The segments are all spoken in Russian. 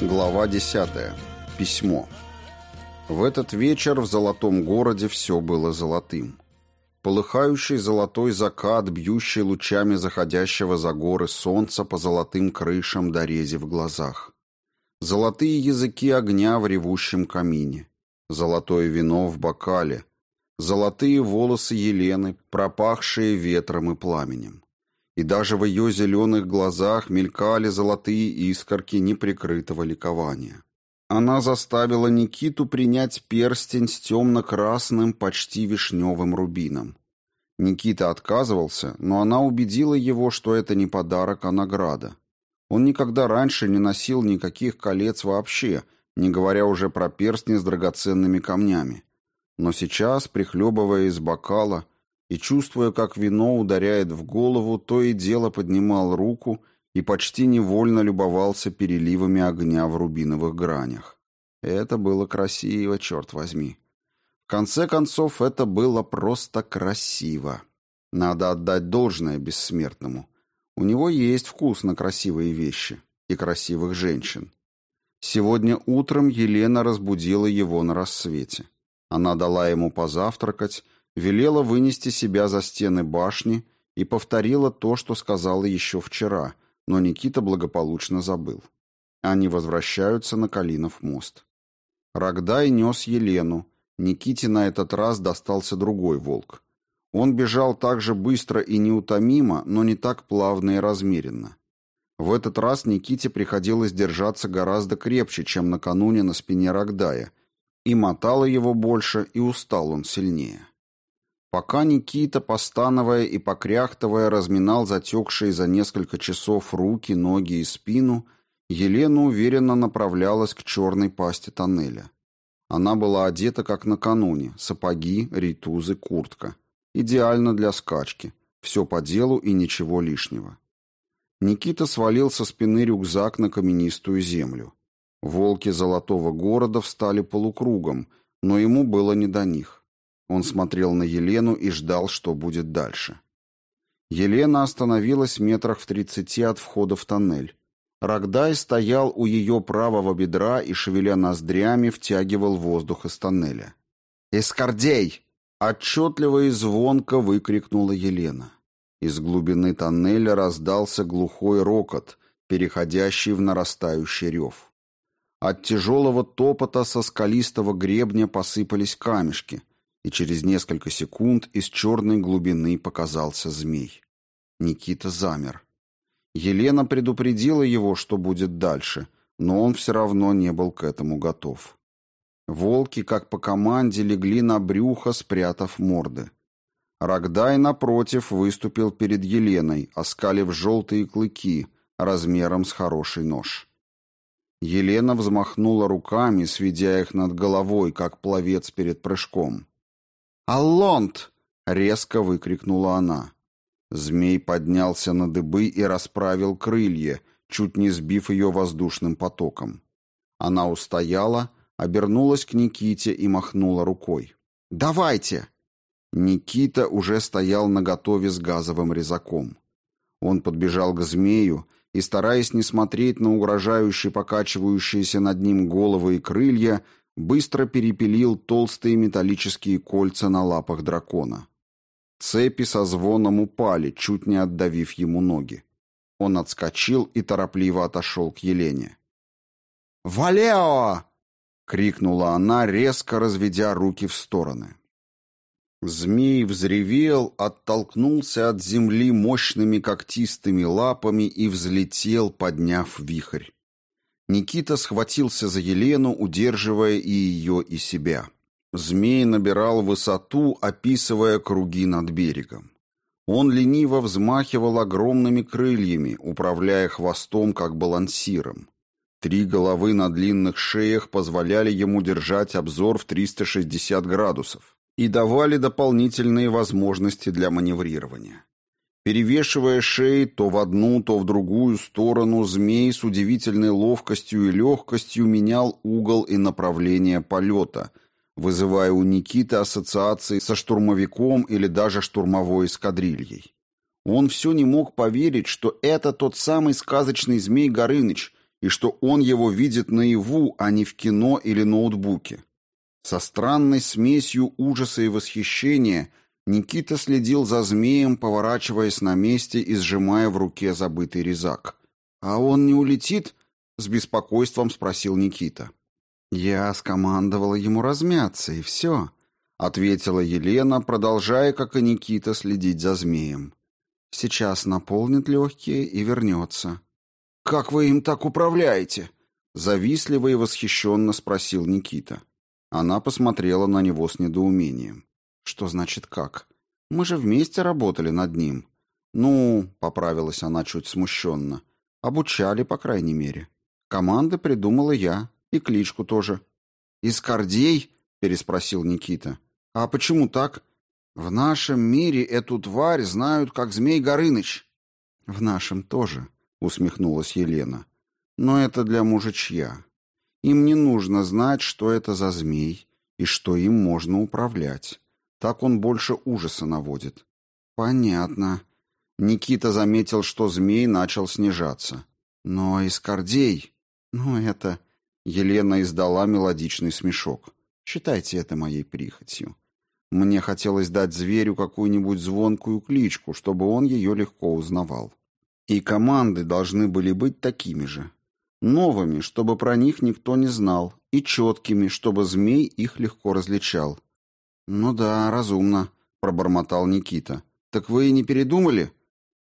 Глава 10. Письмо. В этот вечер в золотом городе все было золотым. Полыхающий золотой закат, бьющий лучами заходящего за горы солнца по золотым крышам до рези в глазах. Золотые языки огня в ревущем камине. Золотое вино в бокале. Золотые волосы Елены, пропахшие ветром и пламенем и даже в ее зеленых глазах мелькали золотые искорки неприкрытого ликования. Она заставила Никиту принять перстень с темно-красным, почти вишневым рубином. Никита отказывался, но она убедила его, что это не подарок, а награда. Он никогда раньше не носил никаких колец вообще, не говоря уже про перстни с драгоценными камнями. Но сейчас, прихлебывая из бокала, и, чувствуя, как вино ударяет в голову, то и дело поднимал руку и почти невольно любовался переливами огня в рубиновых гранях. Это было красиво, черт возьми. В конце концов, это было просто красиво. Надо отдать должное бессмертному. У него есть вкус на красивые вещи и красивых женщин. Сегодня утром Елена разбудила его на рассвете. Она дала ему позавтракать, велела вынести себя за стены башни и повторила то, что сказала еще вчера, но Никита благополучно забыл. Они возвращаются на Калинов мост. Рогдай нес Елену. Никите на этот раз достался другой волк. Он бежал так же быстро и неутомимо, но не так плавно и размеренно. В этот раз Никите приходилось держаться гораздо крепче, чем накануне на спине Рогдая, и мотало его больше, и устал он сильнее. Пока Никита, постановая и покряхтывая, разминал затекшие за несколько часов руки, ноги и спину, Елена уверенно направлялась к черной пасти тоннеля. Она была одета как накануне, сапоги, рейтузы, куртка. Идеально для скачки. Все по делу и ничего лишнего. Никита свалил со спины рюкзак на каменистую землю. Волки золотого города встали полукругом, но ему было не до них. Он смотрел на Елену и ждал, что будет дальше. Елена остановилась метрах в тридцати от входа в тоннель. Рогдай стоял у ее правого бедра и, шевеля ноздрями, втягивал воздух из тоннеля. «Эскордей!» — отчетливо и звонко выкрикнула Елена. Из глубины тоннеля раздался глухой рокот, переходящий в нарастающий рев. От тяжелого топота со скалистого гребня посыпались камешки — и через несколько секунд из черной глубины показался змей. Никита замер. Елена предупредила его, что будет дальше, но он все равно не был к этому готов. Волки, как по команде, легли на брюхо, спрятав морды. Рогдай, напротив, выступил перед Еленой, оскалив желтые клыки, размером с хороший нож. Елена взмахнула руками, сведя их над головой, как пловец перед прыжком. «Аллонт!» — резко выкрикнула она. Змей поднялся на дыбы и расправил крылья, чуть не сбив ее воздушным потоком. Она устояла, обернулась к Никите и махнула рукой. «Давайте!» Никита уже стоял наготове с газовым резаком. Он подбежал к змею и, стараясь не смотреть на угрожающие покачивающиеся над ним головы и крылья, быстро перепилил толстые металлические кольца на лапах дракона. Цепи со звоном упали, чуть не отдавив ему ноги. Он отскочил и торопливо отошел к Елене. «Валео!» — крикнула она, резко разведя руки в стороны. Змей взревел, оттолкнулся от земли мощными когтистыми лапами и взлетел, подняв вихрь. Никита схватился за Елену, удерживая и ее, и себя. Змей набирал высоту, описывая круги над берегом. Он лениво взмахивал огромными крыльями, управляя хвостом как балансиром. Три головы на длинных шеях позволяли ему держать обзор в 360 градусов и давали дополнительные возможности для маневрирования. Перевешивая шеи то в одну, то в другую сторону, змей с удивительной ловкостью и легкостью менял угол и направление полета, вызывая у Никиты ассоциации со штурмовиком или даже штурмовой эскадрильей. Он все не мог поверить, что это тот самый сказочный змей Горыныч, и что он его видит наяву, а не в кино или ноутбуке. Со странной смесью ужаса и восхищения Никита следил за змеем, поворачиваясь на месте и сжимая в руке забытый резак. «А он не улетит?» — с беспокойством спросил Никита. «Я скомандовала ему размяться, и все», — ответила Елена, продолжая, как и Никита, следить за змеем. «Сейчас наполнит легкие и вернется». «Как вы им так управляете?» — завистливо и восхищенно спросил Никита. Она посмотрела на него с недоумением. «Что значит как? Мы же вместе работали над ним». «Ну», — поправилась она чуть смущенно, — «обучали, по крайней мере. Команды придумала я, и кличку тоже». «Искордей?» — переспросил Никита. «А почему так?» «В нашем мире эту тварь знают как Змей Горыныч». «В нашем тоже», — усмехнулась Елена. «Но это для мужичья. Им не нужно знать, что это за змей и что им можно управлять. Так он больше ужаса наводит». «Понятно». Никита заметил, что змей начал снижаться. «Но Искордей...» «Ну, это...» Елена издала мелодичный смешок. «Считайте это моей прихотью. Мне хотелось дать зверю какую-нибудь звонкую кличку, чтобы он ее легко узнавал. И команды должны были быть такими же. Новыми, чтобы про них никто не знал, и четкими, чтобы змей их легко различал. «Ну да, разумно», — пробормотал Никита. «Так вы и не передумали?»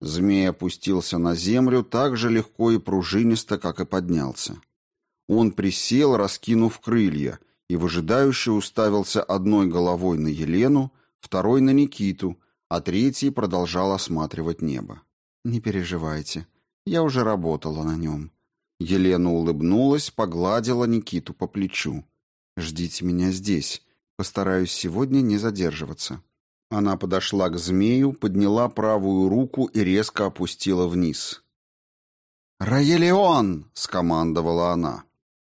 Змей опустился на землю так же легко и пружинисто, как и поднялся. Он присел, раскинув крылья, и выжидающе уставился одной головой на Елену, второй на Никиту, а третий продолжал осматривать небо. «Не переживайте, я уже работала на нем». Елена улыбнулась, погладила Никиту по плечу. «Ждите меня здесь. Постараюсь сегодня не задерживаться». Она подошла к змею, подняла правую руку и резко опустила вниз. «Раелион!» — скомандовала она.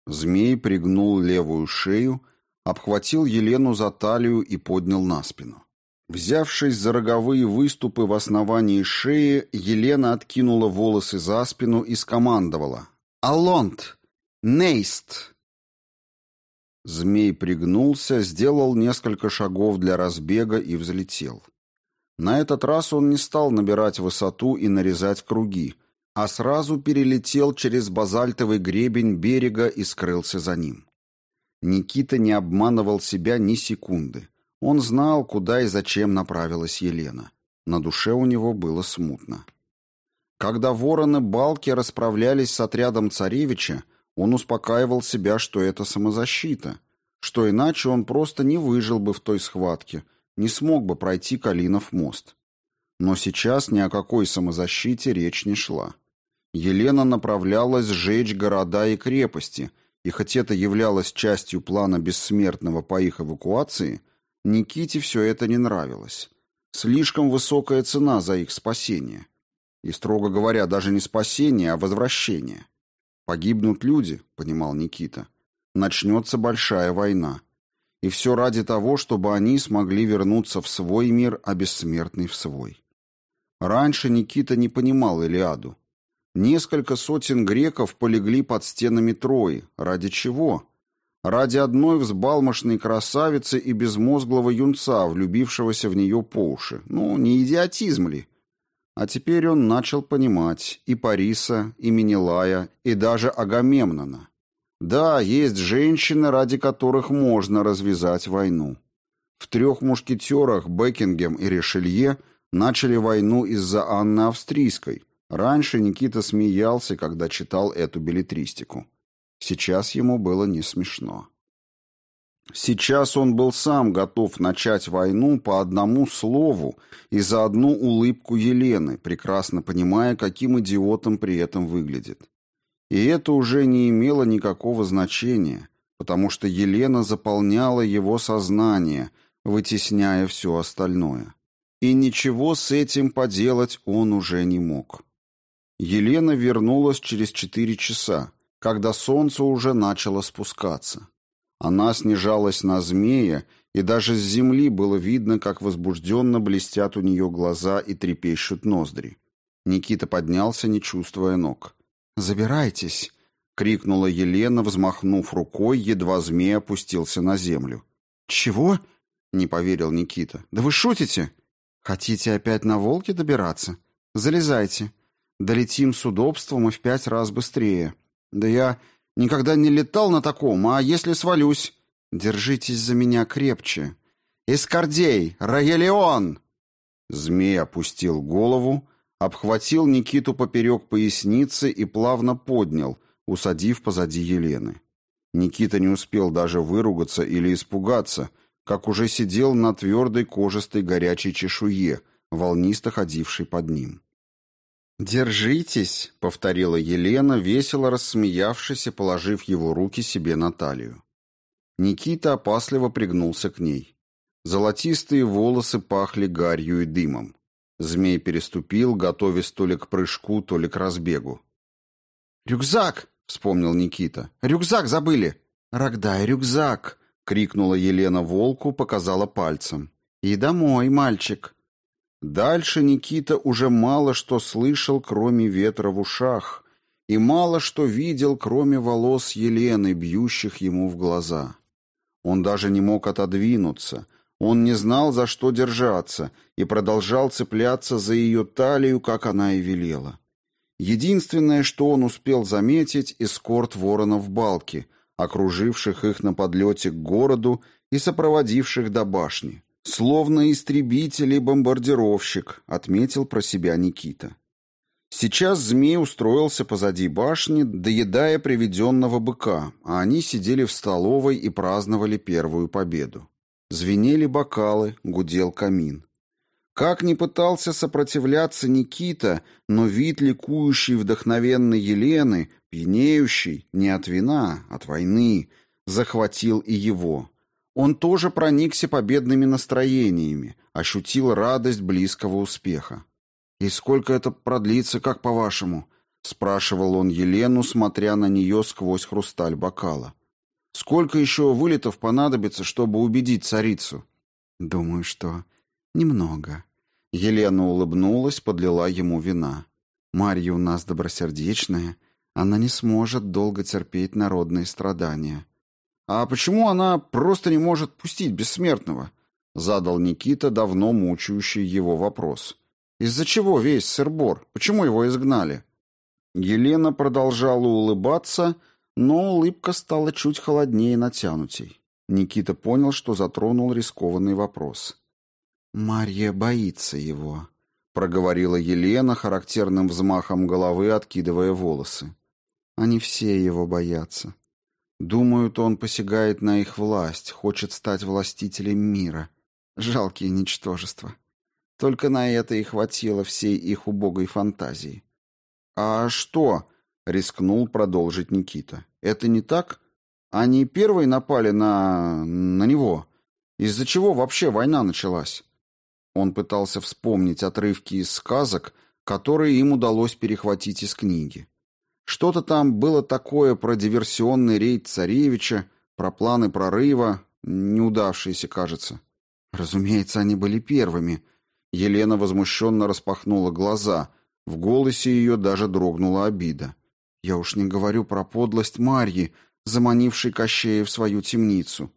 Змей пригнул левую шею, обхватил Елену за талию и поднял на спину. Взявшись за роговые выступы в основании шеи, Елена откинула волосы за спину и скомандовала. «Алонт! Нейст!» Змей пригнулся, сделал несколько шагов для разбега и взлетел. На этот раз он не стал набирать высоту и нарезать круги, а сразу перелетел через базальтовый гребень берега и скрылся за ним. Никита не обманывал себя ни секунды. Он знал, куда и зачем направилась Елена. На душе у него было смутно. Когда вороны-балки расправлялись с отрядом царевича, он успокаивал себя, что это самозащита, что иначе он просто не выжил бы в той схватке, не смог бы пройти Калинов мост. Но сейчас ни о какой самозащите речь не шла. Елена направлялась сжечь города и крепости, и хоть это являлось частью плана бессмертного по их эвакуации, Никите все это не нравилось. Слишком высокая цена за их спасение. И, строго говоря, даже не спасение, а возвращение. Погибнут люди, понимал Никита. Начнется большая война. И все ради того, чтобы они смогли вернуться в свой мир, а бессмертный в свой. Раньше Никита не понимал Илиаду. Несколько сотен греков полегли под стенами Трои. Ради чего? Ради одной взбалмошной красавицы и безмозглого юнца, влюбившегося в нее по уши. Ну, не идиотизм ли? А теперь он начал понимать и Париса, и Менелая, и даже Агамемнона. Да, есть женщины, ради которых можно развязать войну. В трех мушкетерах Бекингем и Ришелье начали войну из-за Анны Австрийской. Раньше Никита смеялся, когда читал эту билетристику. Сейчас ему было не смешно. Сейчас он был сам готов начать войну по одному слову и за одну улыбку Елены, прекрасно понимая, каким идиотом при этом выглядит. И это уже не имело никакого значения, потому что Елена заполняла его сознание, вытесняя все остальное. И ничего с этим поделать он уже не мог. Елена вернулась через четыре часа, когда солнце уже начало спускаться. Она снижалась на змея, и даже с земли было видно, как возбужденно блестят у нее глаза и трепещут ноздри. Никита поднялся, не чувствуя ног. «Забирайтесь», крикнула Елена, взмахнув рукой, едва змей опустился на землю. «Чего?» — не поверил Никита. «Да вы шутите? Хотите опять на волке добираться? Залезайте. Долетим с удобством и в пять раз быстрее. Да я никогда не летал на таком, а если свалюсь? Держитесь за меня крепче. Искордей! Раелион!» Змей опустил голову, обхватил Никиту поперек поясницы и плавно поднял, усадив позади Елены. Никита не успел даже выругаться или испугаться, как уже сидел на твердой кожистой горячей чешуе, волнисто ходившей под ним. «Держитесь», — повторила Елена, весело рассмеявшись и положив его руки себе на талию. Никита опасливо пригнулся к ней. Золотистые волосы пахли гарью и дымом. Змей переступил, готовясь то ли к прыжку, то ли к разбегу. «Рюкзак!» — вспомнил Никита. «Рюкзак забыли!» «Рогдай, рюкзак!» — крикнула Елена волку, показала пальцем. «И домой, мальчик!» Дальше Никита уже мало что слышал, кроме ветра в ушах, и мало что видел, кроме волос Елены, бьющих ему в глаза. Он даже не мог отодвинуться, он не знал, за что держаться, и продолжал цепляться за ее талию, как она и велела. Единственное, что он успел заметить, эскорт воронов балке, окруживших их на подлете к городу и сопроводивших до башни. «Словно истребитель и бомбардировщик», — отметил про себя Никита. Сейчас змей устроился позади башни, доедая приведенного быка, а они сидели в столовой и праздновали первую победу. Звенели бокалы, гудел камин. Как ни пытался сопротивляться Никита, но вид ликующей вдохновенной Елены, пьянеющий, не от вина, от войны, захватил и его. Он тоже проникся победными настроениями, ощутил радость близкого успеха. «И сколько это продлится, как по-вашему?» — спрашивал он Елену, смотря на нее сквозь хрусталь бокала. «Сколько еще вылетов понадобится, чтобы убедить царицу?» «Думаю, что немного», Елена улыбнулась, подлила ему вина. «Марья у нас добросердечная. Она не сможет долго терпеть народные страдания». «А почему она просто не может пустить бессмертного?» — задал Никита давно мучающий его вопрос. «Из-за чего весь сырбор? Почему его изгнали?» Елена продолжала улыбаться, но улыбка стала чуть холоднее и натянутей. Никита понял, что затронул рискованный вопрос. «Марья боится его», — проговорила Елена характерным взмахом головы, откидывая волосы. «Они все его боятся. Думают, он посягает на их власть, хочет стать властителем мира. Жалкие ничтожества. Только на это и хватило всей их убогой фантазии». «А что?» — рискнул продолжить Никита. «Это не так? Они первые напали на... на него. Из-за чего вообще война началась?» Он пытался вспомнить отрывки из сказок, которые им удалось перехватить из книги. Что-то там было такое про диверсионный рейд царевича, про планы прорыва, неудавшиеся, кажется. Разумеется, они были первыми. Елена возмущенно распахнула глаза. В голосе ее даже дрогнула обида. Я уж не говорю про подлость Марьи, заманившей Кощея в свою темницу.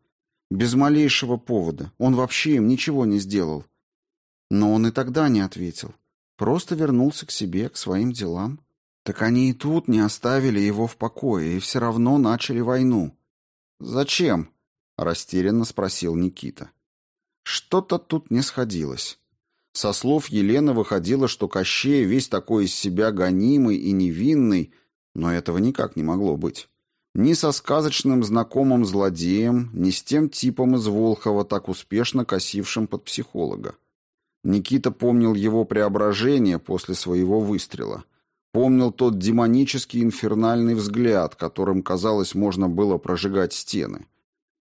Без малейшего повода. Он вообще им ничего не сделал. Но он и тогда не ответил. Просто вернулся к себе, к своим делам. Так они и тут не оставили его в покое и все равно начали войну. «Зачем?» — растерянно спросил Никита. Что-то тут не сходилось. Со слов Елены выходило, что Кощей весь такой из себя гонимый и невинный, но этого никак не могло быть. Ни со сказочным знакомым злодеем, ни с тем типом из Волхова, так успешно косившим под психолога. Никита помнил его преображение после своего выстрела. Помнил тот демонический инфернальный взгляд, которым, казалось, можно было прожигать стены.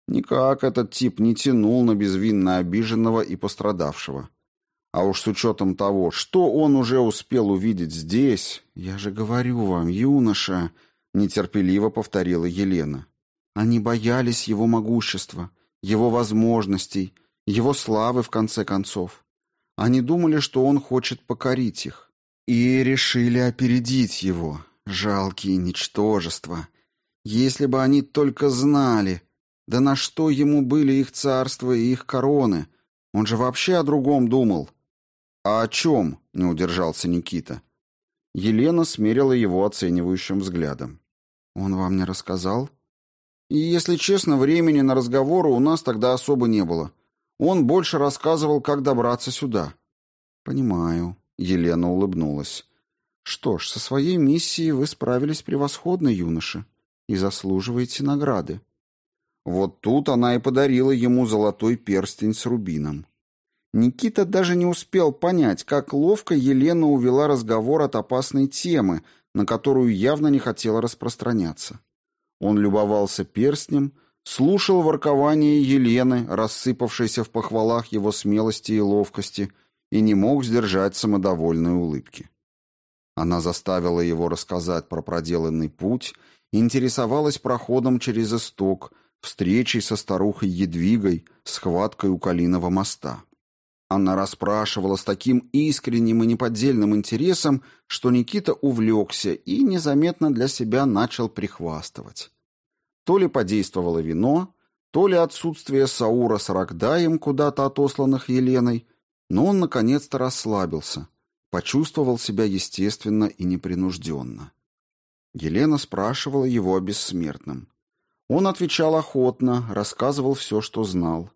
Никак этот тип не тянул на безвинно обиженного и пострадавшего. А уж с учетом того, что он уже успел увидеть здесь... «Я же говорю вам, юноша...» — нетерпеливо повторила Елена. «Они боялись его могущества, его возможностей, его славы, в конце концов. Они думали, что он хочет покорить их. И решили опередить его. Жалкие ничтожества. Если бы они только знали! Да на что ему были их царство и их короны? Он же вообще о другом думал. «А о чем?» — не удержался Никита. Елена смерила его оценивающим взглядом. «Он вам не рассказал?» «И, если честно, времени на разговоры у нас тогда особо не было. Он больше рассказывал, как добраться сюда». «Понимаю», — Елена улыбнулась. «Что ж, со своей миссией вы справились превосходно, юноша, и заслуживаете награды». Вот тут она и подарила ему золотой перстень с рубином. Никита даже не успел понять, как ловко Елена увела разговор от опасной темы, на которую явно не хотела распространяться. Он любовался перстнем, слушал воркование Елены, рассыпавшейся в похвалах его смелости и ловкости, и не мог сдержать самодовольной улыбки. Она заставила его рассказать про проделанный путь, интересовалась проходом через исток, встречей со старухой Едвигой, схваткой у Калиного моста. Она расспрашивала с таким искренним и неподдельным интересом, что Никита увлекся и незаметно для себя начал прихвастывать. То ли подействовало вино, то ли отсутствие Саура с Рогдаем, куда-то отосланных Еленой, но он наконец-то расслабился, почувствовал себя естественно и непринужденно. Елена спрашивала его о бессмертном. Он отвечал охотно, рассказывал все, что знал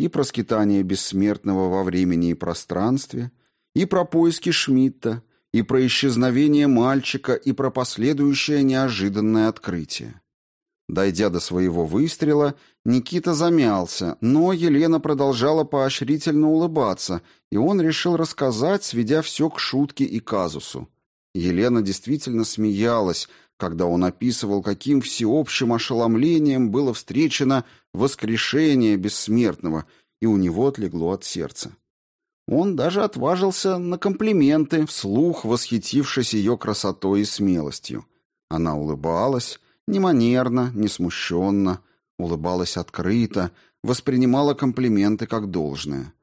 и про скитание бессмертного во времени и пространстве, и про поиски Шмидта, и про исчезновение мальчика, и про последующее неожиданное открытие. Дойдя до своего выстрела, Никита замялся, но Елена продолжала поощрительно улыбаться, и он решил рассказать, сведя все к шутке и казусу. Елена действительно смеялась, когда он описывал, каким всеобщим ошеломлением было встречено воскрешение бессмертного, и у него отлегло от сердца. Он даже отважился на комплименты, вслух восхитившись ее красотой и смелостью. Она улыбалась, не манерно, не смущенно, улыбалась открыто, воспринимала комплименты как должное.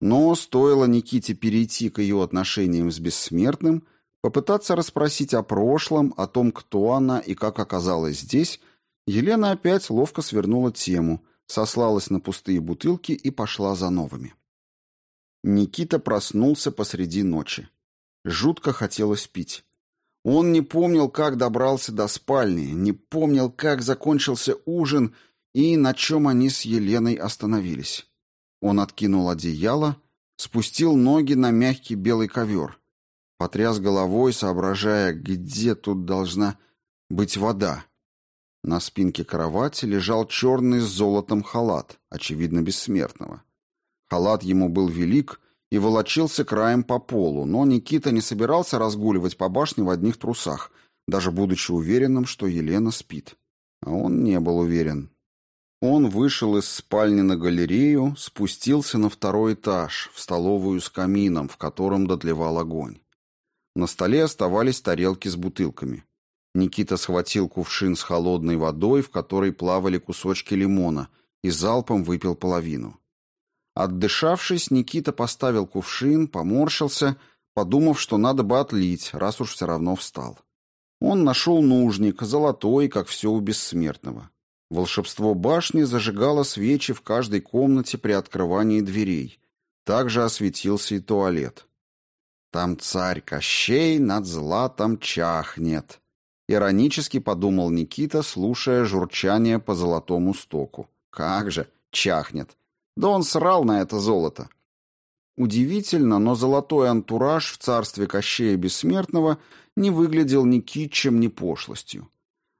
Но стоило Никите перейти к ее отношениям с бессмертным, Попытаться расспросить о прошлом, о том, кто она и как оказалась здесь, Елена опять ловко свернула тему, сослалась на пустые бутылки и пошла за новыми. Никита проснулся посреди ночи. Жутко хотелось пить. Он не помнил, как добрался до спальни, не помнил, как закончился ужин и на чем они с Еленой остановились. Он откинул одеяло, спустил ноги на мягкий белый ковер — Потряс головой, соображая, где тут должна быть вода. На спинке кровати лежал черный с золотом халат, очевидно, бессмертного. Халат ему был велик и волочился краем по полу, но Никита не собирался разгуливать по башне в одних трусах, даже будучи уверенным, что Елена спит. А он не был уверен. Он вышел из спальни на галерею, спустился на второй этаж, в столовую с камином, в котором дотлевал огонь. На столе оставались тарелки с бутылками. Никита схватил кувшин с холодной водой, в которой плавали кусочки лимона, и залпом выпил половину. Отдышавшись, Никита поставил кувшин, поморщился, подумав, что надо бы отлить, раз уж все равно встал. Он нашел нужник, золотой, как все у бессмертного. Волшебство башни зажигало свечи в каждой комнате при открывании дверей. Также осветился и туалет. Там царь Кощей над златом чахнет. Иронически подумал Никита, слушая журчание по золотому стоку. Как же, чахнет. Да он срал на это золото. Удивительно, но золотой антураж в царстве Кощея Бессмертного не выглядел ни китчем, ни пошлостью.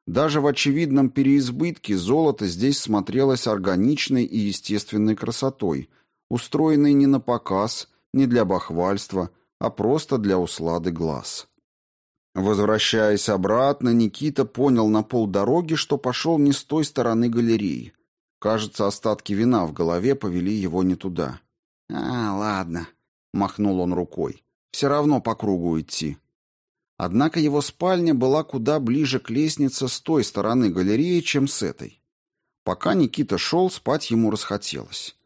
Даже в очевидном переизбытке золото здесь смотрелось органичной и естественной красотой, устроенной не на показ, не для бахвальства, а просто для услады глаз. Возвращаясь обратно, Никита понял на полдороги, что пошел не с той стороны галереи. Кажется, остатки вина в голове повели его не туда. «А, ладно», — махнул он рукой, — «все равно по кругу идти». Однако его спальня была куда ближе к лестнице с той стороны галереи, чем с этой. Пока Никита шел, спать ему расхотелось.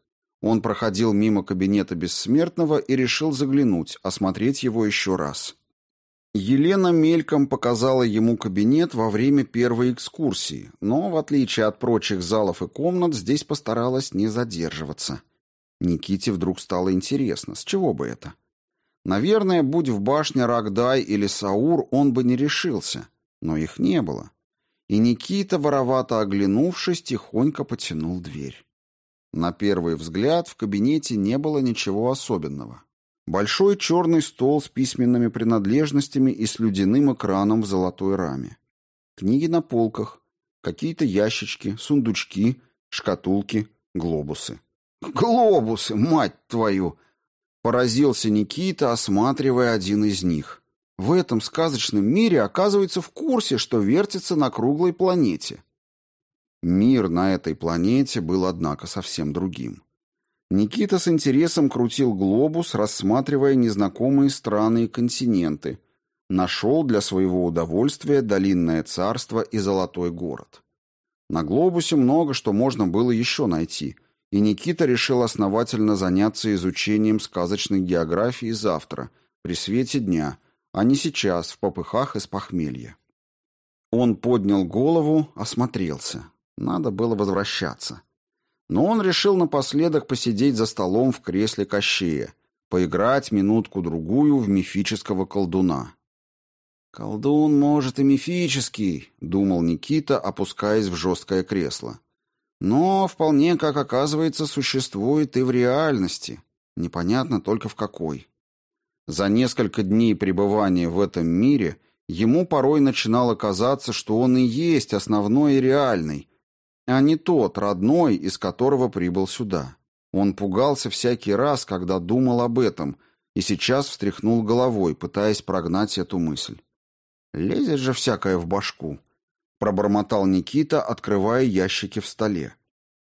Он проходил мимо кабинета бессмертного и решил заглянуть, осмотреть его еще раз. Елена мельком показала ему кабинет во время первой экскурсии, но, в отличие от прочих залов и комнат, здесь постаралась не задерживаться. Никите вдруг стало интересно, с чего бы это? Наверное, будь в башне Рогдай или Саур, он бы не решился, но их не было. И Никита, воровато оглянувшись, тихонько потянул дверь. На первый взгляд в кабинете не было ничего особенного. Большой черный стол с письменными принадлежностями и с людяным экраном в золотой раме. Книги на полках, какие-то ящички, сундучки, шкатулки, глобусы. «Глобусы, мать твою!» Поразился Никита, осматривая один из них. В этом сказочном мире оказывается в курсе, что вертится на круглой планете. Мир на этой планете был, однако, совсем другим. Никита с интересом крутил глобус, рассматривая незнакомые страны и континенты. Нашел для своего удовольствия долинное царство и золотой город. На глобусе много что можно было еще найти, и Никита решил основательно заняться изучением сказочной географии завтра, при свете дня, а не сейчас, в попыхах из похмелья. Он поднял голову, осмотрелся. Надо было возвращаться. Но он решил напоследок посидеть за столом в кресле Кощея, поиграть минутку-другую в мифического колдуна. «Колдун, может, и мифический», — думал Никита, опускаясь в жесткое кресло. «Но вполне, как оказывается, существует и в реальности. Непонятно только в какой». За несколько дней пребывания в этом мире ему порой начинало казаться, что он и есть основной и реальный, а не тот родной, из которого прибыл сюда. Он пугался всякий раз, когда думал об этом, и сейчас встряхнул головой, пытаясь прогнать эту мысль. «Лезет же всякое в башку», — пробормотал Никита, открывая ящики в столе.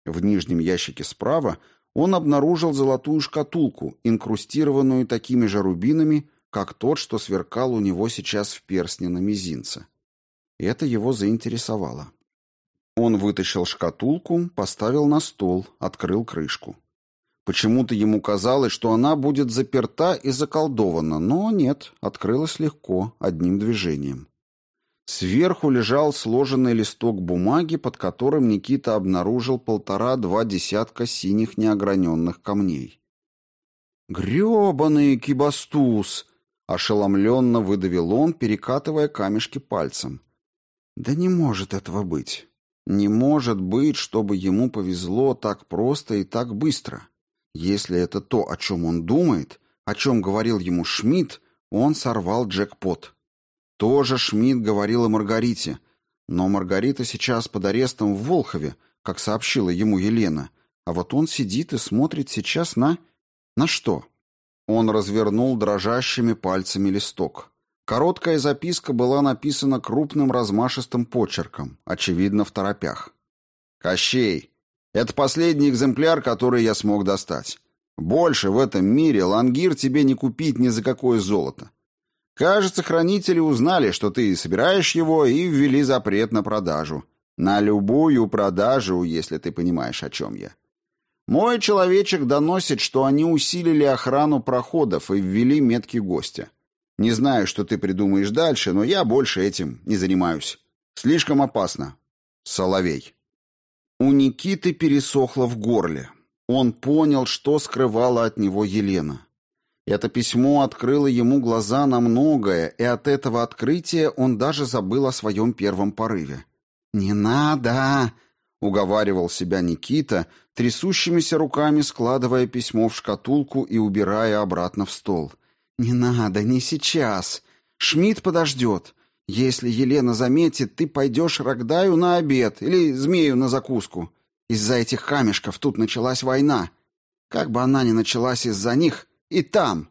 В нижнем ящике справа он обнаружил золотую шкатулку, инкрустированную такими же рубинами, как тот, что сверкал у него сейчас в перстне на мизинце. Это его заинтересовало. Он вытащил шкатулку, поставил на стол, открыл крышку. Почему-то ему казалось, что она будет заперта и заколдована, но нет, открылась легко, одним движением. Сверху лежал сложенный листок бумаги, под которым Никита обнаружил полтора-два десятка синих неограненных камней. «Гребаный кибастуз!» — ошеломленно выдавил он, перекатывая камешки пальцем. «Да не может этого быть. Не может быть, чтобы ему повезло так просто и так быстро. Если это то, о чем он думает, о чем говорил ему Шмидт, он сорвал джекпот. Тоже Шмидт говорил о Маргарите. Но Маргарита сейчас под арестом в Волхове, как сообщила ему Елена. А вот он сидит и смотрит сейчас на... На что? Он развернул дрожащими пальцами листок. Короткая записка была написана крупным размашистым почерком, очевидно, в торопях. «Кощей, это последний экземпляр, который я смог достать. Больше в этом мире лангир тебе не купить ни за какое золото. Кажется, хранители узнали, что ты собираешь его, и ввели запрет на продажу. На любую продажу, если ты понимаешь, о чем я. Мой человечек доносит, что они усилили охрану проходов и ввели метки гостя. Не знаю, что ты придумаешь дальше, но я больше этим не занимаюсь. Слишком опасно. Соловей. У Никиты пересохло в горле. Он понял, что скрывала от него Елена. Это письмо открыло ему глаза на многое, и от этого открытия он даже забыл о своем первом порыве. «Не надо!» — уговаривал себя Никита, трясущимися руками складывая письмо в шкатулку и убирая обратно в стол — «Не надо, не сейчас. Шмидт подождет. Если Елена заметит, ты пойдешь Рогдаю на обед или Змею на закуску. Из-за этих камешков тут началась война. Как бы она ни началась из-за них, и там».